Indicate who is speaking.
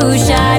Speaker 1: too shy.